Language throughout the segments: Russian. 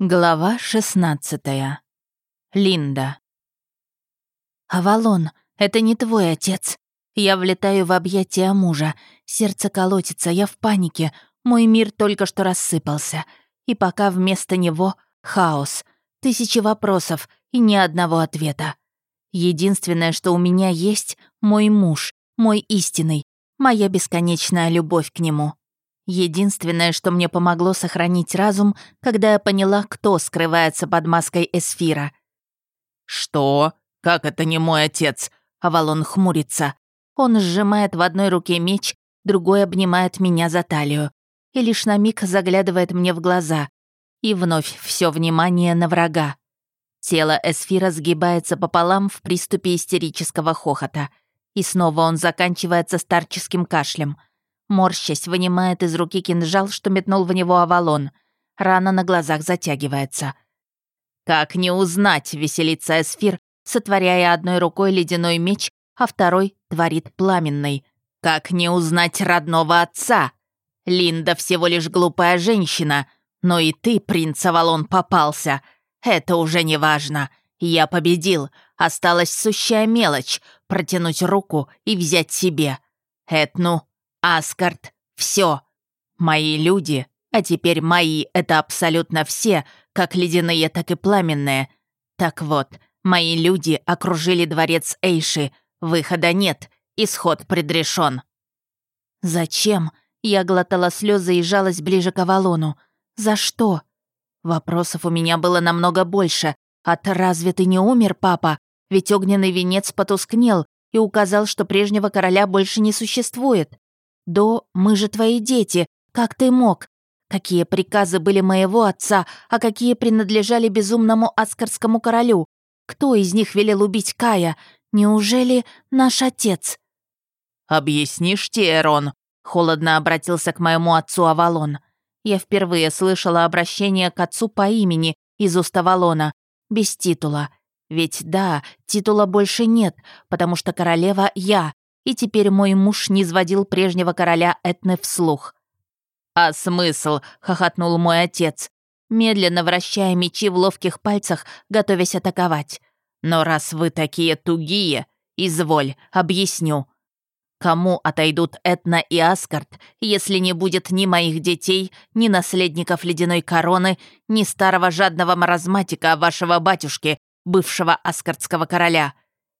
Глава 16. Линда. «Авалон, это не твой отец. Я влетаю в объятия мужа. Сердце колотится, я в панике. Мой мир только что рассыпался. И пока вместо него хаос. Тысячи вопросов и ни одного ответа. Единственное, что у меня есть — мой муж, мой истинный, моя бесконечная любовь к нему. Единственное, что мне помогло сохранить разум, когда я поняла, кто скрывается под маской Эсфира. «Что? Как это не мой отец?» Авалон хмурится. Он сжимает в одной руке меч, другой обнимает меня за талию. И лишь на миг заглядывает мне в глаза. И вновь все внимание на врага. Тело Эсфира сгибается пополам в приступе истерического хохота. И снова он заканчивается старческим кашлем — Морщась, вынимает из руки кинжал, что метнул в него Авалон. Рана на глазах затягивается. Как не узнать, веселится Эсфир, сотворяя одной рукой ледяной меч, а второй творит пламенный. Как не узнать родного отца? Линда всего лишь глупая женщина, но и ты, принц Авалон, попался. Это уже не важно. Я победил. Осталась сущая мелочь — протянуть руку и взять себе. Этну Аскарт, все. Мои люди, а теперь мои — это абсолютно все, как ледяные, так и пламенные. Так вот, мои люди окружили дворец Эйши. Выхода нет, исход предрешен. «Зачем?» Я глотала слезы и жалась ближе к Авалону. «За что?» Вопросов у меня было намного больше. От «разве ты не умер, папа?» Ведь огненный венец потускнел и указал, что прежнего короля больше не существует. «До, мы же твои дети, как ты мог? Какие приказы были моего отца, а какие принадлежали безумному аскарскому королю? Кто из них велел убить Кая? Неужели наш отец?» «Объяснишь, Тиэрон?» — холодно обратился к моему отцу Авалон. Я впервые слышала обращение к отцу по имени из уст Авалона, без титула. Ведь да, титула больше нет, потому что королева я, и теперь мой муж не сводил прежнего короля Этны вслух. «А смысл?» — хохотнул мой отец, медленно вращая мечи в ловких пальцах, готовясь атаковать. «Но раз вы такие тугие, изволь, объясню. Кому отойдут Этна и Аскарт, если не будет ни моих детей, ни наследников ледяной короны, ни старого жадного маразматика вашего батюшки, бывшего аскартского короля?»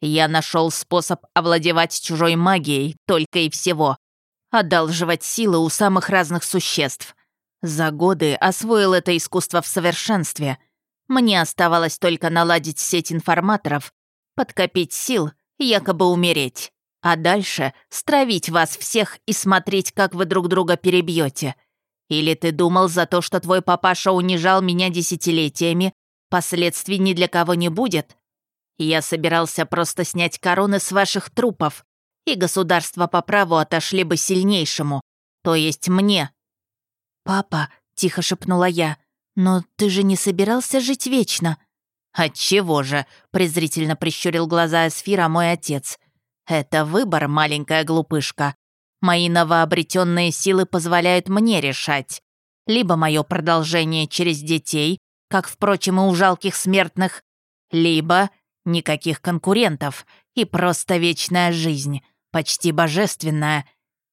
Я нашел способ овладевать чужой магией, только и всего. Одалживать силы у самых разных существ. За годы освоил это искусство в совершенстве. Мне оставалось только наладить сеть информаторов, подкопить сил, якобы умереть. А дальше стравить вас всех и смотреть, как вы друг друга перебьете. Или ты думал за то, что твой папаша унижал меня десятилетиями, последствий ни для кого не будет? Я собирался просто снять короны с ваших трупов, и государство по праву отошли бы сильнейшему, то есть мне». «Папа», — тихо шепнула я, — «но ты же не собирался жить вечно?» «Отчего же?» — презрительно прищурил глаза Эсфира мой отец. «Это выбор, маленькая глупышка. Мои новообретенные силы позволяют мне решать. Либо мое продолжение через детей, как, впрочем, и у жалких смертных, либо Никаких конкурентов и просто вечная жизнь, почти божественная.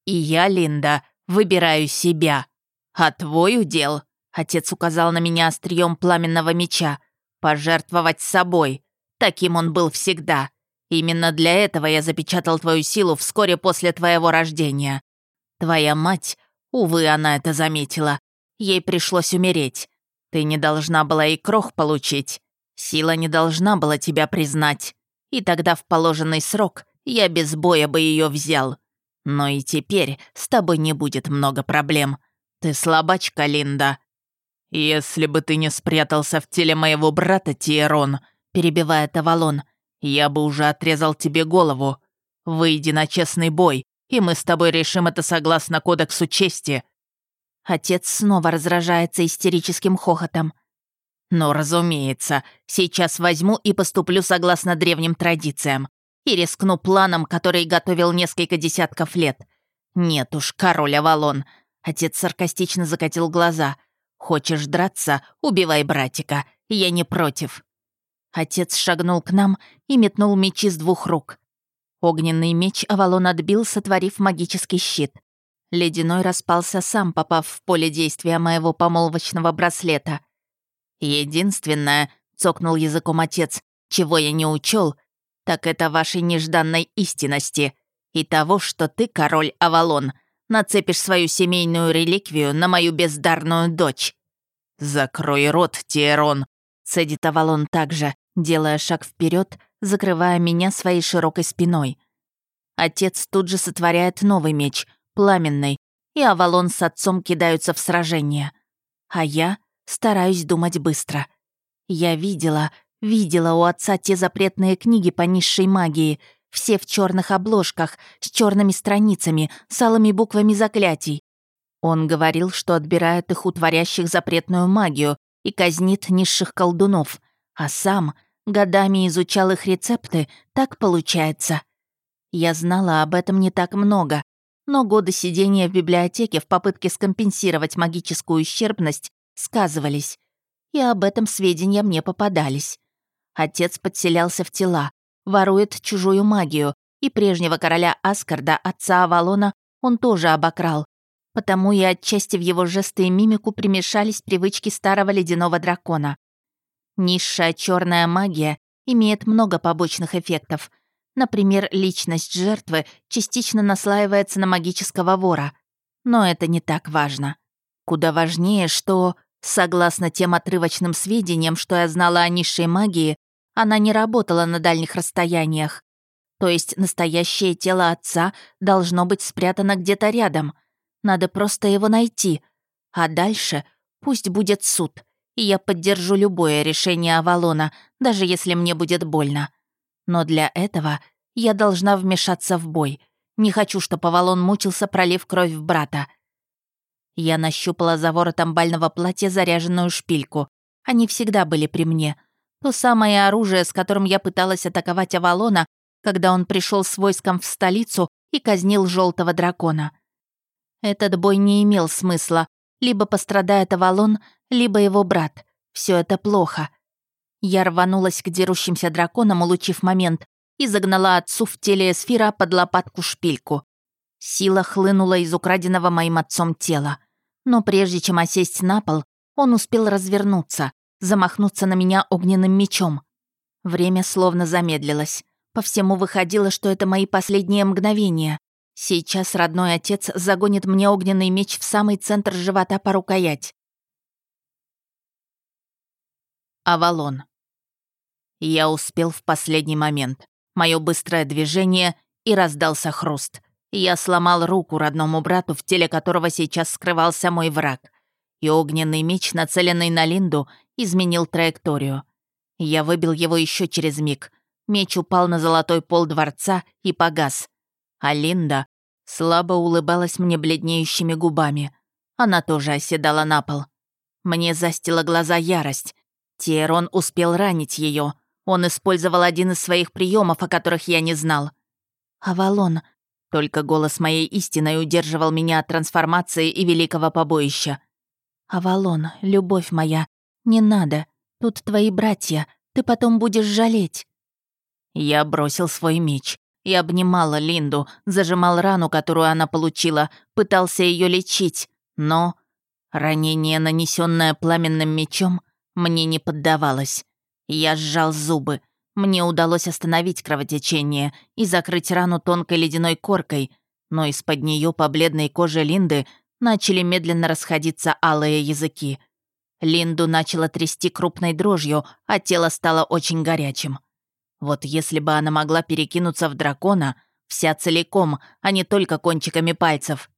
И я, Линда, выбираю себя. А твой удел, отец указал на меня острием пламенного меча, пожертвовать собой. Таким он был всегда. Именно для этого я запечатал твою силу вскоре после твоего рождения. Твоя мать, увы, она это заметила. Ей пришлось умереть. Ты не должна была и крох получить. Сила не должна была тебя признать, и тогда в положенный срок я без боя бы ее взял. Но и теперь с тобой не будет много проблем. Ты слабачка, Линда. Если бы ты не спрятался в теле моего брата Тиерон, перебивает Авалон, я бы уже отрезал тебе голову. Выйди на честный бой, и мы с тобой решим это согласно кодексу чести». Отец снова разражается истерическим хохотом. Но, разумеется, сейчас возьму и поступлю согласно древним традициям. И рискну планом, который готовил несколько десятков лет. Нет уж, король Авалон. Отец саркастично закатил глаза. Хочешь драться? Убивай братика. Я не против». Отец шагнул к нам и метнул мечи с двух рук. Огненный меч Авалон отбил, сотворив магический щит. Ледяной распался сам, попав в поле действия моего помолвочного браслета. «Единственное», — цокнул языком отец, «чего я не учел, так это вашей нежданной истинности и того, что ты, король Авалон, нацепишь свою семейную реликвию на мою бездарную дочь». «Закрой рот, Тиерон», — цедит Авалон также, делая шаг вперед, закрывая меня своей широкой спиной. Отец тут же сотворяет новый меч, пламенный, и Авалон с отцом кидаются в сражение. А я стараюсь думать быстро. Я видела, видела у отца те запретные книги по низшей магии, все в черных обложках, с черными страницами, с алыми буквами заклятий. Он говорил, что отбирает их у творящих запретную магию и казнит низших колдунов, а сам годами изучал их рецепты, так получается. Я знала об этом не так много, но годы сидения в библиотеке в попытке скомпенсировать магическую ущербность сказывались, и об этом сведения мне попадались. Отец подселялся в тела, ворует чужую магию, и прежнего короля Аскарда, отца Авалона, он тоже обокрал. Потому и отчасти в его жесты и мимику примешались привычки старого ледяного дракона. Низшая черная магия имеет много побочных эффектов. Например, личность жертвы частично наслаивается на магического вора. Но это не так важно. Куда важнее, что, согласно тем отрывочным сведениям, что я знала о низшей магии, она не работала на дальних расстояниях. То есть настоящее тело отца должно быть спрятано где-то рядом. Надо просто его найти. А дальше пусть будет суд, и я поддержу любое решение Авалона, даже если мне будет больно. Но для этого я должна вмешаться в бой. Не хочу, чтобы Авалон мучился, пролив кровь в брата. Я нащупала за воротом бального платья заряженную шпильку. Они всегда были при мне — то самое оружие, с которым я пыталась атаковать Авалона, когда он пришел с войском в столицу и казнил желтого дракона. Этот бой не имел смысла. Либо пострадает Авалон, либо его брат. Все это плохо. Я рванулась к дерущимся драконам, улучив момент, и загнала отцу в теле эсфира под лопатку шпильку. Сила хлынула из украденного моим отцом тела. Но прежде чем осесть на пол, он успел развернуться замахнуться на меня огненным мечом. Время словно замедлилось. По всему выходило, что это мои последние мгновения. Сейчас родной отец загонит мне огненный меч в самый центр живота по рукоять. Авалон. Я успел в последний момент. Мое быстрое движение и раздался хруст. Я сломал руку родному брату, в теле которого сейчас скрывался мой враг. И огненный меч, нацеленный на Линду, изменил траекторию. Я выбил его еще через миг. Меч упал на золотой пол дворца и погас. А Линда слабо улыбалась мне бледнеющими губами. Она тоже оседала на пол. Мне застила глаза ярость. Тиерон успел ранить ее. Он использовал один из своих приемов, о которых я не знал. «Авалон», только голос моей истины удерживал меня от трансформации и великого побоища. «Авалон, любовь моя, «Не надо. Тут твои братья. Ты потом будешь жалеть». Я бросил свой меч. и обнимала Линду, зажимал рану, которую она получила, пытался ее лечить, но... Ранение, нанесенное пламенным мечом, мне не поддавалось. Я сжал зубы. Мне удалось остановить кровотечение и закрыть рану тонкой ледяной коркой, но из-под нее по бледной коже Линды начали медленно расходиться алые языки — Линду начала трясти крупной дрожью, а тело стало очень горячим. Вот если бы она могла перекинуться в дракона, вся целиком, а не только кончиками пальцев.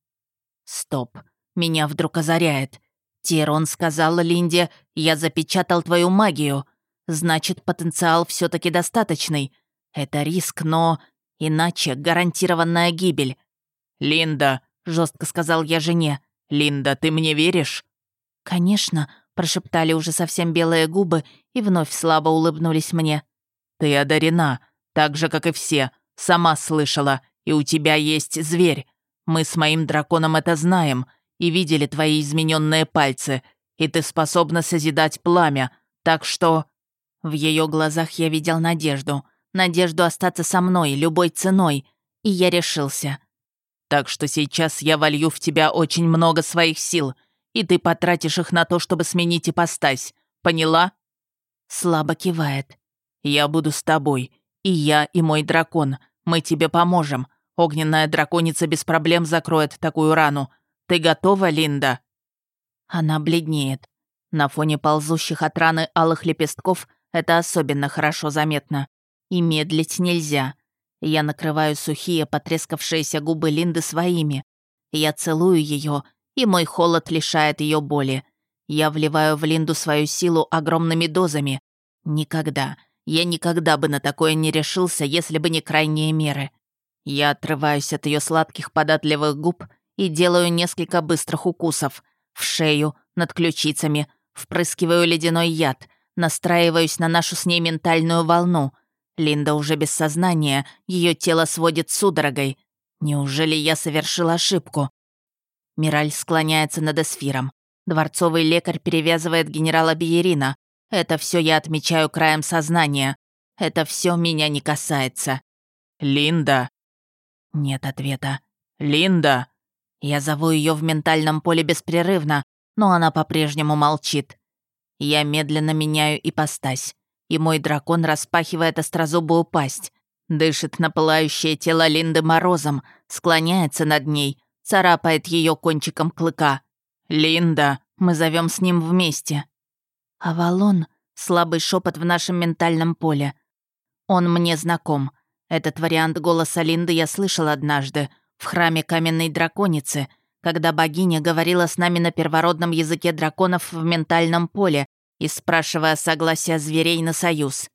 Стоп, меня вдруг озаряет. Тирон сказал Линде, я запечатал твою магию. Значит, потенциал все таки достаточный. Это риск, но... Иначе гарантированная гибель. «Линда», — жестко сказал я жене, — «Линда, ты мне веришь?» «Конечно», прошептали уже совсем белые губы и вновь слабо улыбнулись мне. «Ты одарена, так же, как и все. Сама слышала, и у тебя есть зверь. Мы с моим драконом это знаем и видели твои измененные пальцы. и ты способна созидать пламя, так что...» В ее глазах я видел надежду. Надежду остаться со мной любой ценой. И я решился. «Так что сейчас я волью в тебя очень много своих сил, и ты потратишь их на то, чтобы сменить ипостась. Поняла?» Слабо кивает. «Я буду с тобой. И я, и мой дракон. Мы тебе поможем. Огненная драконица без проблем закроет такую рану. Ты готова, Линда?» Она бледнеет. На фоне ползущих от раны алых лепестков это особенно хорошо заметно. И медлить нельзя. Я накрываю сухие, потрескавшиеся губы Линды своими. Я целую ее, и мой холод лишает ее боли. Я вливаю в Линду свою силу огромными дозами. Никогда, я никогда бы на такое не решился, если бы не крайние меры. Я отрываюсь от ее сладких податливых губ и делаю несколько быстрых укусов. В шею, над ключицами, впрыскиваю ледяной яд, настраиваюсь на нашу с ней ментальную волну. Линда уже без сознания, ее тело сводит судорогой. Неужели я совершил ошибку? Мираль склоняется над эсфиром. Дворцовый лекарь перевязывает генерала Биерина. Это все я отмечаю краем сознания. Это все меня не касается. «Линда!» Нет ответа. «Линда!» Я зову ее в ментальном поле беспрерывно, но она по-прежнему молчит. Я медленно меняю ипостась, и мой дракон распахивает острозубую пасть, дышит на пылающее тело Линды морозом, склоняется над ней, царапает ее кончиком клыка. «Линда!» Мы зовем с ним вместе. «Авалон!» — слабый шепот в нашем ментальном поле. Он мне знаком. Этот вариант голоса Линды я слышал однажды, в храме каменной драконицы, когда богиня говорила с нами на первородном языке драконов в ментальном поле и спрашивая согласия зверей на союз.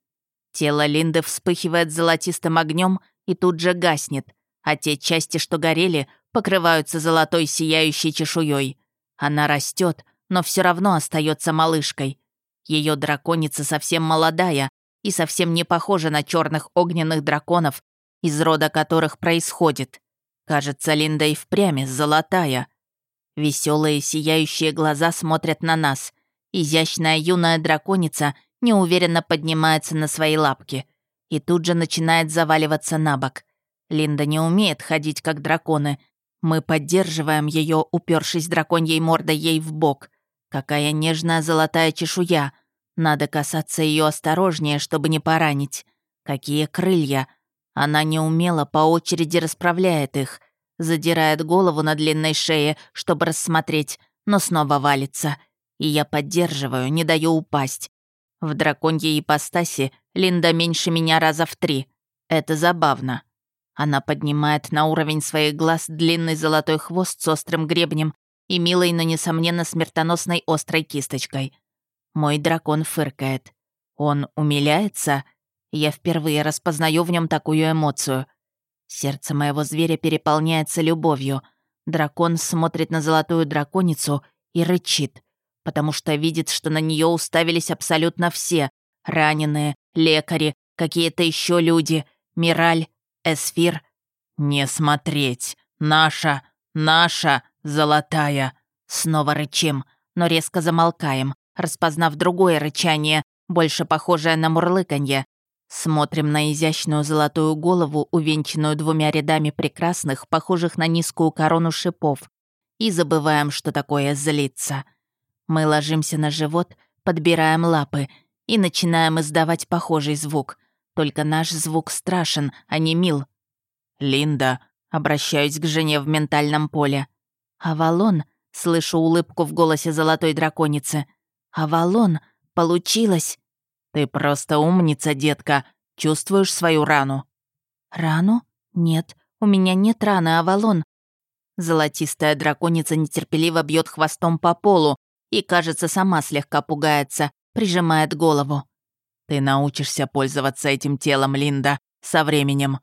Тело Линды вспыхивает золотистым огнем и тут же гаснет, а те части, что горели, покрываются золотой сияющей чешуей. Она растет, но все равно остается малышкой. Ее драконица совсем молодая, и совсем не похожа на черных огненных драконов, из рода которых происходит. Кажется, Линда и впрямь золотая. Веселые сияющие глаза смотрят на нас. Изящная юная драконица неуверенно поднимается на свои лапки и тут же начинает заваливаться на бок. Линда не умеет ходить как драконы. Мы поддерживаем ее, упершись драконьей мордой ей в бок. Какая нежная золотая чешуя, надо касаться ее осторожнее, чтобы не поранить. Какие крылья! Она неумело по очереди расправляет их, задирает голову на длинной шее, чтобы рассмотреть, но снова валится. И я поддерживаю, не даю упасть. В драконьей ипостаси Линда меньше меня раза в три. Это забавно. Она поднимает на уровень своих глаз длинный золотой хвост с острым гребнем и милой, но, несомненно, смертоносной острой кисточкой. Мой дракон фыркает. Он умиляется. Я впервые распознаю в нем такую эмоцию. Сердце моего зверя переполняется любовью. Дракон смотрит на золотую драконицу и рычит, потому что видит, что на нее уставились абсолютно все. Раненые, лекари, какие-то еще люди, Мираль, Эсфир. «Не смотреть! Наша! Наша! Золотая!» Снова рычим, но резко замолкаем распознав другое рычание, больше похожее на мурлыканье. Смотрим на изящную золотую голову, увенчанную двумя рядами прекрасных, похожих на низкую корону шипов, и забываем, что такое злиться. Мы ложимся на живот, подбираем лапы и начинаем издавать похожий звук. Только наш звук страшен, а не мил. «Линда», — обращаюсь к жене в ментальном поле. «Авалон», — слышу улыбку в голосе золотой драконицы — «Авалон, получилось!» «Ты просто умница, детка. Чувствуешь свою рану?» «Рану? Нет, у меня нет раны, Авалон». Золотистая драконица нетерпеливо бьет хвостом по полу и, кажется, сама слегка пугается, прижимает голову. «Ты научишься пользоваться этим телом, Линда, со временем».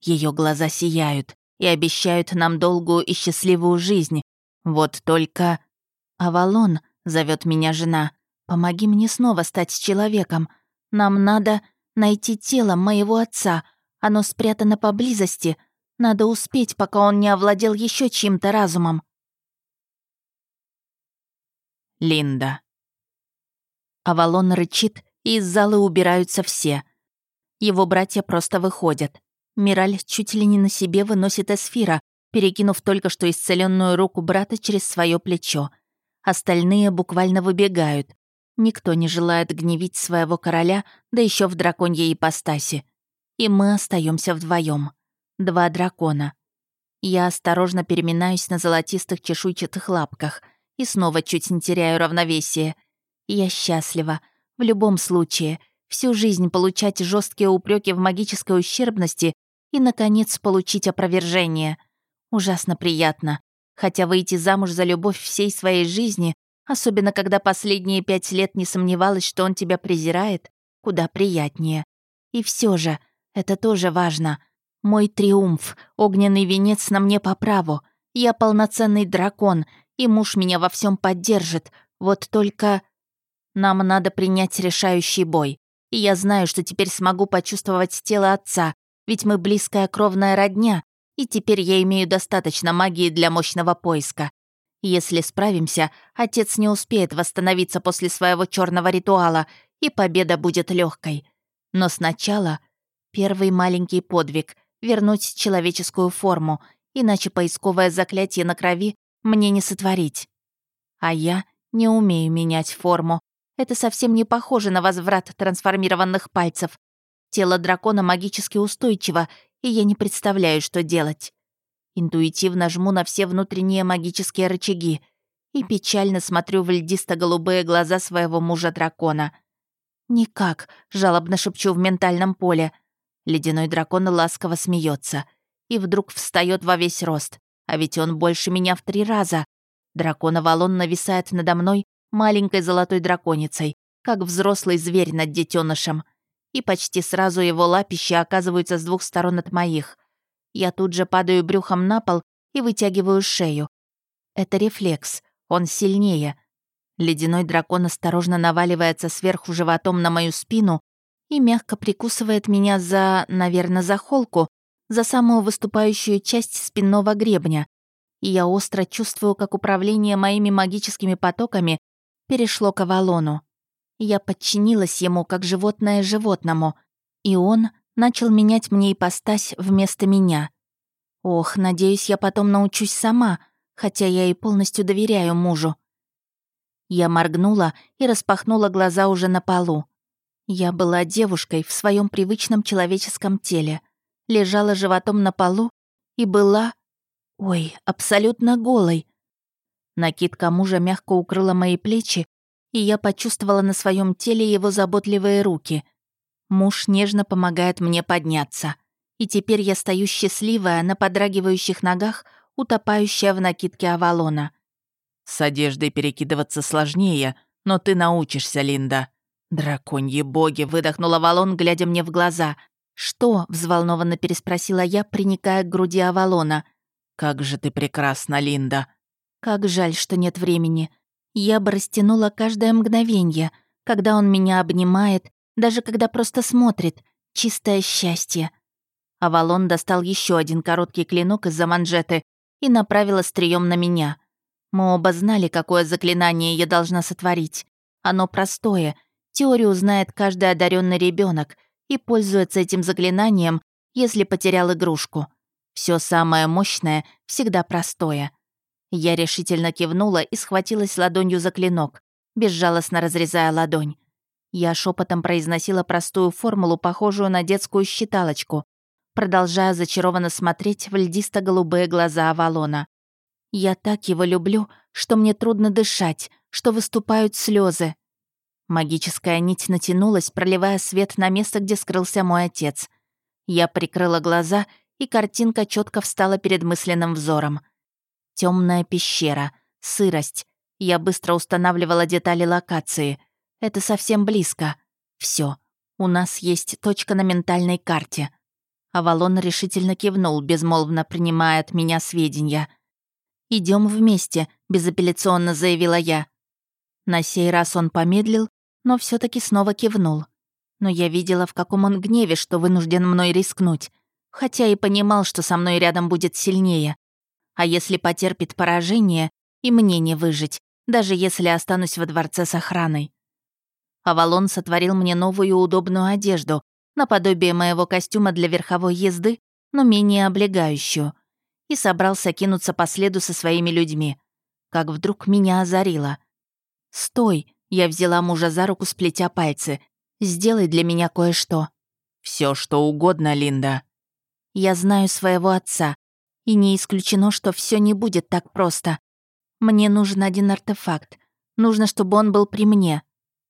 Ее глаза сияют и обещают нам долгую и счастливую жизнь. Вот только... «Авалон», зовет меня жена. «Помоги мне снова стать человеком. Нам надо найти тело моего отца. Оно спрятано поблизости. Надо успеть, пока он не овладел еще чьим-то разумом». Линда. Авалон рычит, и из зала убираются все. Его братья просто выходят. Мираль чуть ли не на себе выносит эсфира, перекинув только что исцеленную руку брата через свое плечо. Остальные буквально выбегают. Никто не желает гневить своего короля, да еще в драконьей ипостаси. И мы остаемся вдвоем. Два дракона. Я осторожно переминаюсь на золотистых чешуйчатых лапках и снова чуть не теряю равновесие. Я счастлива. В любом случае, всю жизнь получать жесткие упреки в магической ущербности и, наконец, получить опровержение. Ужасно приятно. Хотя выйти замуж за любовь всей своей жизни, особенно когда последние пять лет не сомневалась, что он тебя презирает, куда приятнее. И все же, это тоже важно. Мой триумф, огненный венец на мне по праву. Я полноценный дракон, и муж меня во всем поддержит. Вот только... Нам надо принять решающий бой. И я знаю, что теперь смогу почувствовать тело отца, ведь мы близкая кровная родня, и теперь я имею достаточно магии для мощного поиска. Если справимся, отец не успеет восстановиться после своего черного ритуала, и победа будет легкой. Но сначала первый маленький подвиг — вернуть человеческую форму, иначе поисковое заклятие на крови мне не сотворить. А я не умею менять форму. Это совсем не похоже на возврат трансформированных пальцев. Тело дракона магически устойчиво, и я не представляю, что делать. Интуитивно жму на все внутренние магические рычаги и печально смотрю в льдисто-голубые глаза своего мужа-дракона. «Никак», — жалобно шепчу в ментальном поле. Ледяной дракон ласково смеется и вдруг встает во весь рост, а ведь он больше меня в три раза. Дракон Авалон нависает надо мной маленькой золотой драконицей, как взрослый зверь над детенышем и почти сразу его лапища оказываются с двух сторон от моих. Я тут же падаю брюхом на пол и вытягиваю шею. Это рефлекс, он сильнее. Ледяной дракон осторожно наваливается сверху животом на мою спину и мягко прикусывает меня за, наверное, за холку, за самую выступающую часть спинного гребня. И я остро чувствую, как управление моими магическими потоками перешло к Авалону. Я подчинилась ему, как животное животному, и он начал менять мне ипостась вместо меня. Ох, надеюсь, я потом научусь сама, хотя я и полностью доверяю мужу. Я моргнула и распахнула глаза уже на полу. Я была девушкой в своем привычном человеческом теле, лежала животом на полу и была... Ой, абсолютно голой. Накидка мужа мягко укрыла мои плечи, и я почувствовала на своем теле его заботливые руки. Муж нежно помогает мне подняться. И теперь я стою счастливая на подрагивающих ногах, утопающая в накидке Авалона. «С одеждой перекидываться сложнее, но ты научишься, Линда». «Драконьи боги!» — выдохнул Авалон, глядя мне в глаза. «Что?» — взволнованно переспросила я, приникая к груди Авалона. «Как же ты прекрасна, Линда!» «Как жаль, что нет времени. Я бы растянула каждое мгновенье, когда он меня обнимает, даже когда просто смотрит. Чистое счастье. Авалон достал еще один короткий клинок из-за манжеты и направил острием на меня. Мы оба знали, какое заклинание я должна сотворить. Оно простое. Теорию знает каждый одаренный ребенок и пользуется этим заклинанием, если потерял игрушку. Все самое мощное всегда простое. Я решительно кивнула и схватилась ладонью за клинок, безжалостно разрезая ладонь. Я шепотом произносила простую формулу, похожую на детскую считалочку, продолжая зачарованно смотреть в льдисто-голубые глаза Авалона. «Я так его люблю, что мне трудно дышать, что выступают слезы. Магическая нить натянулась, проливая свет на место, где скрылся мой отец. Я прикрыла глаза, и картинка четко встала перед мысленным взором — Темная пещера, сырость. Я быстро устанавливала детали локации. Это совсем близко. Все. У нас есть точка на ментальной карте. Авалон решительно кивнул, безмолвно принимая от меня сведения. Идем вместе», — безапелляционно заявила я. На сей раз он помедлил, но все таки снова кивнул. Но я видела, в каком он гневе, что вынужден мной рискнуть, хотя и понимал, что со мной рядом будет сильнее. А если потерпит поражение, и мне не выжить, даже если останусь во дворце с охраной. Авалон сотворил мне новую удобную одежду, наподобие моего костюма для верховой езды, но менее облегающую, и собрался кинуться по следу со своими людьми. Как вдруг меня озарило. «Стой!» — я взяла мужа за руку, сплетя пальцы. «Сделай для меня кое-что». Все, что угодно, Линда». «Я знаю своего отца, и не исключено, что все не будет так просто. Мне нужен один артефакт. Нужно, чтобы он был при мне».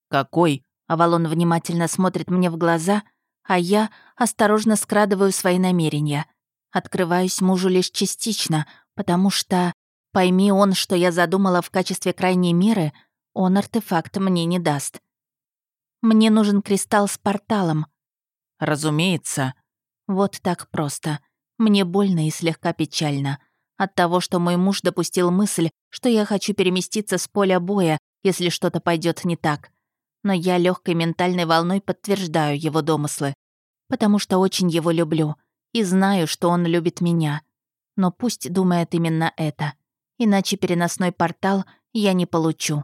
«Какой?» Авалон внимательно смотрит мне в глаза, а я осторожно скрадываю свои намерения. Открываюсь мужу лишь частично, потому что, пойми он, что я задумала в качестве крайней меры, он артефакт мне не даст. Мне нужен кристалл с порталом. Разумеется. Вот так просто. Мне больно и слегка печально. От того, что мой муж допустил мысль, что я хочу переместиться с поля боя, если что-то пойдет не так. Но я легкой ментальной волной подтверждаю его домыслы. Потому что очень его люблю. И знаю, что он любит меня. Но пусть думает именно это. Иначе переносной портал я не получу.